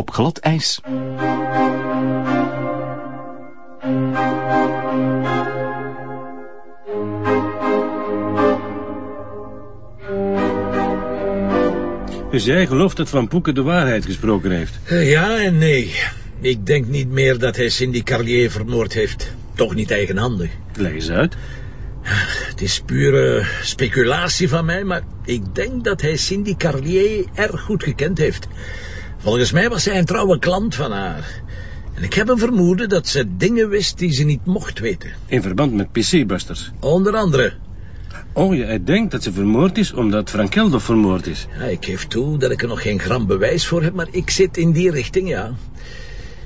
op glad ijs. Dus jij gelooft dat Van Poeken de waarheid gesproken heeft? Eh, Ja en nee. Ik denk niet meer dat hij Cindy Carlier vermoord heeft. Toch niet eigenhandig. Leg eens uit. Het is pure speculatie van mij, maar ik denk dat hij Cindy Carlier erg goed gekend heeft. Volgens mij was hij een trouwe klant van haar. En ik heb een vermoeden dat ze dingen wist die ze niet mocht weten. In verband met PC-busters. Onder andere. Oh, jij denkt dat ze vermoord is omdat Frank Geldof vermoord is. Ja, ik geef toe dat ik er nog geen gram bewijs voor heb, maar ik zit in die richting, ja.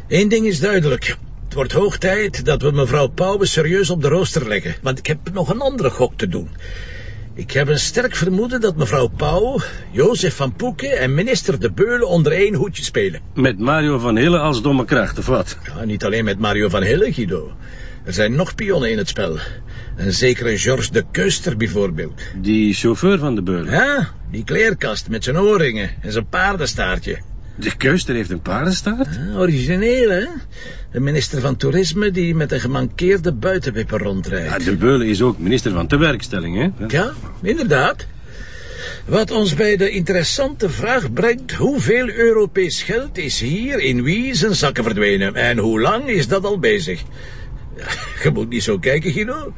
Eén ding is duidelijk. Het wordt hoog tijd dat we mevrouw Pauwen serieus op de rooster leggen, want ik heb nog een andere gok te doen. Ik heb een sterk vermoeden dat mevrouw Pauw, Jozef van Poeken en minister De Beulen onder één hoedje spelen. Met Mario van Hille als domme kracht, of wat? Ja, niet alleen met Mario van Hille, Guido. Er zijn nog pionnen in het spel. Een zekere Georges de Keuster bijvoorbeeld. Die chauffeur van de beulen. Ja, die kleerkast met zijn oorringen en zijn paardenstaartje. De keuster heeft een paardenstaart? Ja, origineel, hè? Een minister van Toerisme die met een gemankeerde buitenwipper rondrijdt. Ja, de beulen is ook minister van tewerkstelling, hè? Ja, inderdaad. Wat ons bij de interessante vraag brengt... hoeveel Europees geld is hier in wie zijn zakken verdwenen... en hoe lang is dat al bezig? Ja, Je moet niet zo kijken, Guido.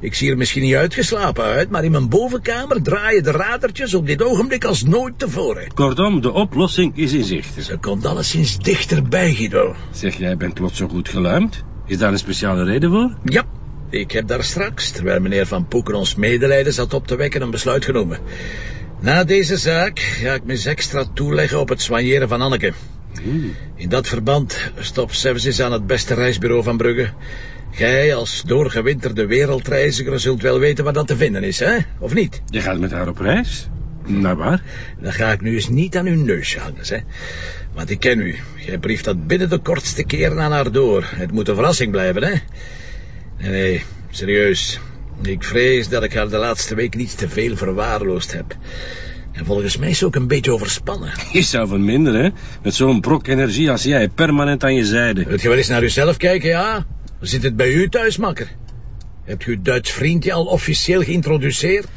Ik zie er misschien niet uitgeslapen uit... maar in mijn bovenkamer draaien de radertjes op dit ogenblik als nooit tevoren. Kortom, de oplossing is in zicht. Ze komt alleszins dichterbij, Guido. Zeg, jij bent plots zo goed geluimd? Is daar een speciale reden voor? Ja, ik heb daar straks, terwijl meneer Van Poeken ons medelijden zat op te wekken, een besluit genomen. Na deze zaak ga ik me eens extra toeleggen op het soigneren van Anneke. In dat verband stop Services aan het beste reisbureau van Brugge. Gij als doorgewinterde wereldreiziger zult wel weten waar dat te vinden is, hè? Of niet? Je gaat met haar op reis? Naar waar? Dan ga ik nu eens niet aan uw neusje hangen, hè? Want ik ken u. Gij brieft dat binnen de kortste keren aan haar door. Het moet een verrassing blijven, hè? Nee, nee, serieus. Ik vrees dat ik haar de laatste week niet te veel verwaarloosd heb. En volgens mij is ze ook een beetje overspannen. Je zou van minder, hè? Met zo'n brok energie als jij, permanent aan je zijde. Wilt je wel eens naar uzelf kijken, ja? Hoe zit het bij u thuis, makker? Hebt u uw Duits vriendje al officieel geïntroduceerd?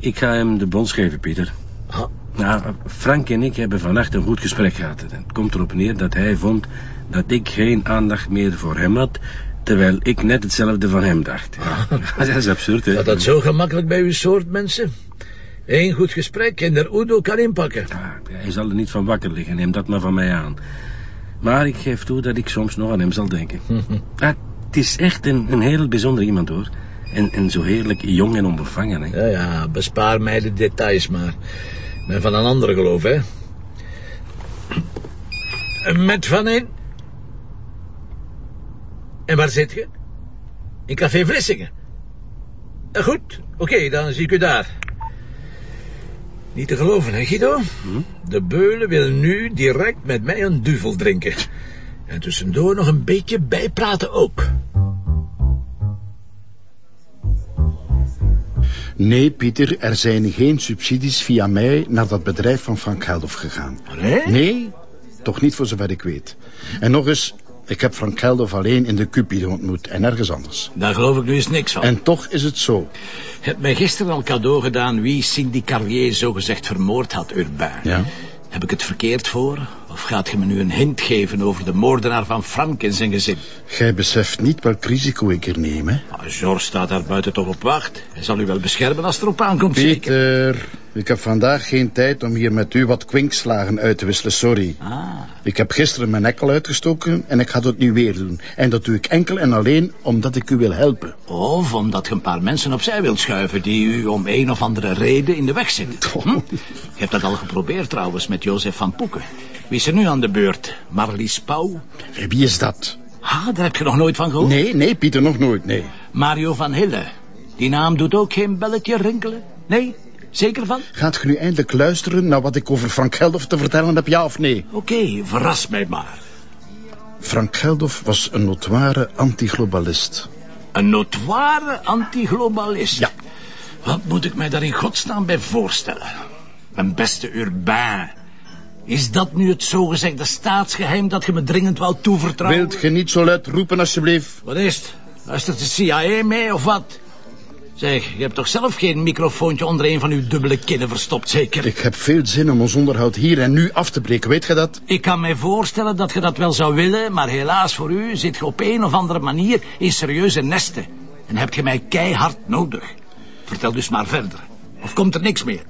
Ik ga hem de bons geven, Pieter. Ah, Nou, Frank en ik hebben vannacht een goed gesprek gehad. Het komt erop neer dat hij vond dat ik geen aandacht meer voor hem had... terwijl ik net hetzelfde van hem dacht. Ja, dat is absurd, hè? gaat dat zo gemakkelijk bij uw soort mensen? Eén goed gesprek en der Udo kan inpakken. Ja, hij zal er niet van wakker liggen, neem dat maar van mij aan. Maar ik geef toe dat ik soms nog aan hem zal denken. Ja, het is echt een, een heel bijzonder iemand, hoor. En, en zo heerlijk jong en onbevangen, hè. Ja, ja, bespaar mij de details maar. Ik ben van een ander geloof, hè. Met van een... En waar zit je? In Café Vlissingen. Eh, Goed, oké, dan zie ik u daar. Niet te geloven, hè, Guido? De beulen wil nu direct met mij een duvel drinken. En tussendoor nog een beetje bijpraten ook. Nee, Pieter, er zijn geen subsidies via mij naar dat bedrijf van Frank Geldof gegaan. Nee? Nee, toch niet voor zover ik weet. En nog eens, ik heb Frank Geldof alleen in de Cupide ontmoet en nergens anders. Daar geloof ik nu eens niks van. En toch is het zo. Je hebt mij gisteren al cadeau gedaan wie Cindy Carlier zogezegd vermoord had, Urbain. Ja. Heb ik het verkeerd voor? Of gaat je me nu een hint geven over de moordenaar van Frank en zijn gezin? Gij beseft niet welk risico ik hier neem, hè? Nou, George staat daar buiten toch op wacht. Hij zal u wel beschermen als het erop aankomt, zeker? Ik heb vandaag geen tijd om hier met u wat kwinkslagen uit te wisselen, sorry. Ah, Ik heb gisteren mijn nek al uitgestoken en ik ga dat nu weer doen. En dat doe ik enkel en alleen omdat ik u wil helpen. of omdat je een paar mensen opzij wilt schuiven... die u om een of andere reden in de weg zitten. Hm? Je hebt dat al geprobeerd trouwens met Jozef van Poeken. Wie is er nu aan de beurt? Marlies Pauw? En wie is dat? Ah, daar heb je nog nooit van gehoord? Nee, nee, Pieter, nog nooit, nee. Mario van Hille. Die naam doet ook geen belletje rinkelen? Nee? Zeker van? Gaat ge nu eindelijk luisteren naar wat ik over Frank Geldof te vertellen heb, ja of nee? Oké, verras mij maar. Frank Geldof was een notoire antiglobalist. Een notoire antiglobalist. Ja. Wat moet ik mij daar in godsnaam bij voorstellen? Mijn beste Urbain. Is dat nu het zogezegde staatsgeheim dat je me dringend wou toevertrouwen? Wilt je niet zo luid roepen, alsjeblieft? Wat is het? Luistert de CIA mee of wat? Zeg, je hebt toch zelf geen microfoontje onder een van uw dubbele kinnen verstopt, zeker? Ik heb veel zin om ons onderhoud hier en nu af te breken, weet je dat? Ik kan mij voorstellen dat je dat wel zou willen, maar helaas voor u zit je op een of andere manier in serieuze nesten. En heb je mij keihard nodig. Vertel dus maar verder. Of komt er niks meer?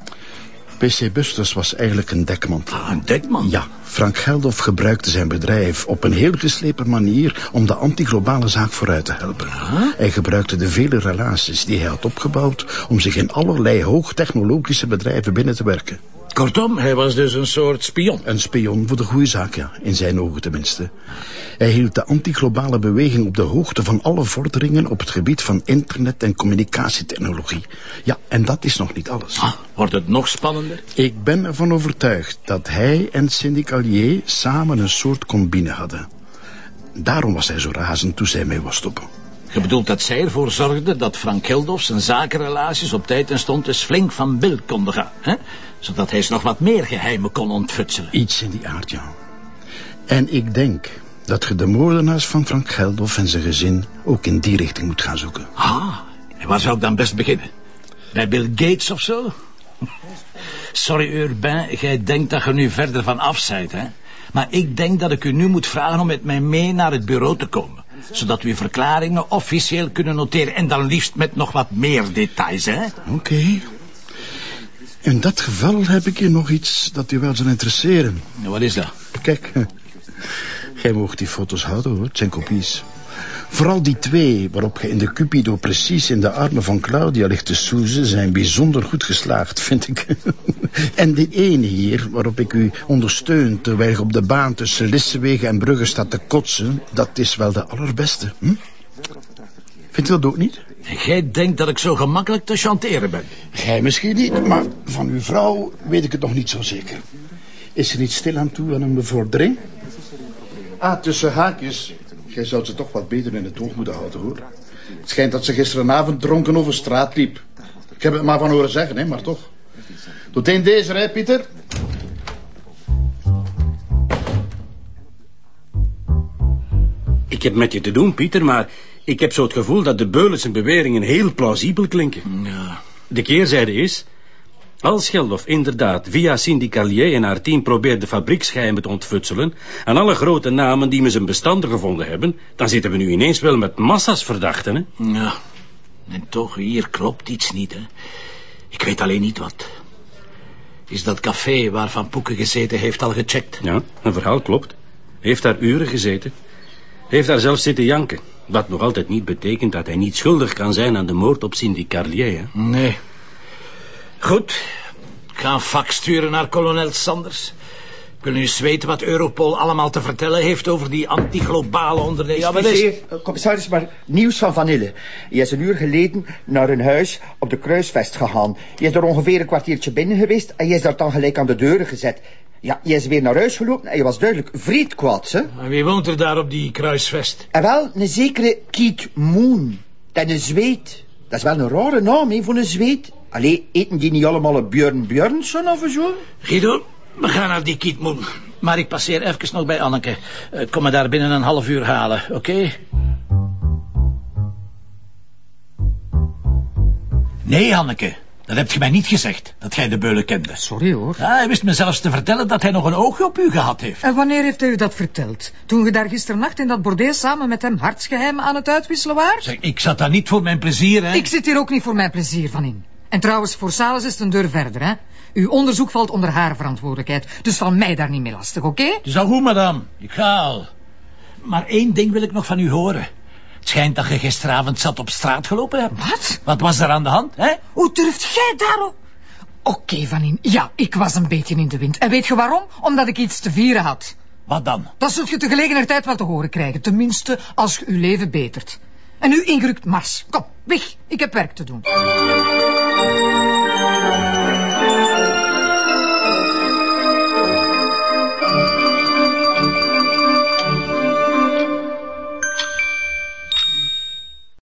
PC Busters was eigenlijk een dekmantel. Ah, een dekman? Ja, Frank Geldof gebruikte zijn bedrijf op een heel geslepen manier om de antiglobale zaak vooruit te helpen. Hij gebruikte de vele relaties die hij had opgebouwd om zich in allerlei hoogtechnologische bedrijven binnen te werken. Kortom, hij was dus een soort spion. Een spion voor de goede zaak, ja. In zijn ogen tenminste. Hij hield de antiglobale beweging op de hoogte van alle vorderingen op het gebied van internet en communicatietechnologie. Ja, en dat is nog niet alles. Ah, wordt het nog spannender? Ik ben ervan overtuigd dat hij en Cindy Callier samen een soort combine hadden. Daarom was hij zo razend toen zij mee was stoppen. Je bedoelt dat zij ervoor zorgde dat Frank Geldof zijn zakenrelaties op tijd en stond eens flink van bil konden gaan. Hè? Zodat hij ze nog wat meer geheimen kon ontfutselen. Iets in die aard, ja. En ik denk dat je de moordenaars van Frank Geldof en zijn gezin ook in die richting moet gaan zoeken. Ah, en waar zou ik dan best beginnen? Bij Bill Gates of zo? Sorry, Urbain, jij denkt dat je nu verder van af bent, hè? Maar ik denk dat ik u nu moet vragen om met mij mee naar het bureau te komen. Zodat we uw verklaringen officieel kunnen noteren. En dan liefst met nog wat meer details, hè? Oké. In dat geval heb ik hier nog iets dat u wel zou interesseren. Ja, wat is dat? Kijk, jij mocht die foto's houden hoor, het zijn kopies. Vooral die twee, waarop je in de Cupido precies in de armen van Claudia ligt te soezen, zijn bijzonder goed geslaagd, vind ik. en die ene hier, waarop ik u ondersteun terwijl je op de baan tussen Lissewegen en Brugge staat te kotsen, dat is wel de allerbeste. Hm? Vindt u dat ook niet? Jij denkt dat ik zo gemakkelijk te chanteren ben? Gij misschien niet, maar van uw vrouw weet ik het nog niet zo zeker. Is ze niet stil aan toe aan een bevordering? Ah, tussen haakjes. Jij zou ze toch wat beter in het oog moeten houden, hoor. Het schijnt dat ze gisteravond dronken over straat liep. Ik heb het maar van horen zeggen, hè, maar toch. Tot in deze rij, Pieter. Ik heb met je te doen, Pieter, maar ik heb zo het gevoel dat de Beulen zijn beweringen heel plausibel klinken. Ja. De keerzijde is... Als Geldof inderdaad via Cindy Callier en haar team probeert de fabrieksgeheimen te ontfutselen... en alle grote namen die me zijn bestanden gevonden hebben... dan zitten we nu ineens wel met massa's verdachten, hè? Ja. En toch, hier klopt iets niet, hè. Ik weet alleen niet wat. Is dat café waar Van Poeken gezeten heeft al gecheckt? Ja, een verhaal klopt. Heeft daar uren gezeten. Heeft daar zelfs zitten janken. Wat nog altijd niet betekent dat hij niet schuldig kan zijn aan de moord op Cindy Carlier, hè? Nee. Goed. Ik ga een fax sturen naar kolonel Sanders. Ik wil nu eens weten wat Europol allemaal te vertellen heeft over die antiglobale onderneming. Ja, wat is... Eh, commissaris, maar nieuws van Vanille. Hij is een uur geleden naar een huis op de Kruisvest gegaan. Hij is er ongeveer een kwartiertje binnen geweest en hij is daar dan gelijk aan de deuren gezet. Ja, hij is weer naar huis gelopen en hij was duidelijk vreed kwaad, hè. En wie woont er daar op die kruisvest? En wel, een zekere Keith Moon. Dat is een zweet. Dat is wel een rare naam, hè, voor een zweet. Allee, eten die niet allemaal een Björn Björnsson of zo? Guido, we gaan naar die Kietmoen. Maar ik passeer even nog bij Anneke. Eh, kom me daar binnen een half uur halen, oké? Nee, Anneke. Dat hebt je mij niet gezegd, dat jij de beulen kende. Sorry hoor. Ja, hij wist me zelfs te vertellen dat hij nog een oogje op u gehad heeft. En wanneer heeft hij u dat verteld? Toen je daar gisternacht in dat bordeel samen met hem hartsgeheimen aan het uitwisselen waart? Zeg, ik zat daar niet voor mijn plezier, hè? Ik zit hier ook niet voor mijn plezier van in. En trouwens, voor Salis is het een deur verder, hè. Uw onderzoek valt onder haar verantwoordelijkheid. Dus val mij daar niet mee lastig, oké? Het is al goed, madame. Ik ga al. Maar één ding wil ik nog van u horen. Het schijnt dat je gisteravond zat op straat gelopen hebt. Wat? Wat was er aan de hand, hè? Hoe durft jij daarop? Oké, Van In. Ja, ik was een beetje in de wind. En weet je waarom? Omdat ik iets te vieren had. Wat dan? Dat zult je te gelegenheid wel te horen krijgen. Tenminste, als je uw leven betert. En nu ingerukt mars. Kom, weg. Ik heb werk te doen.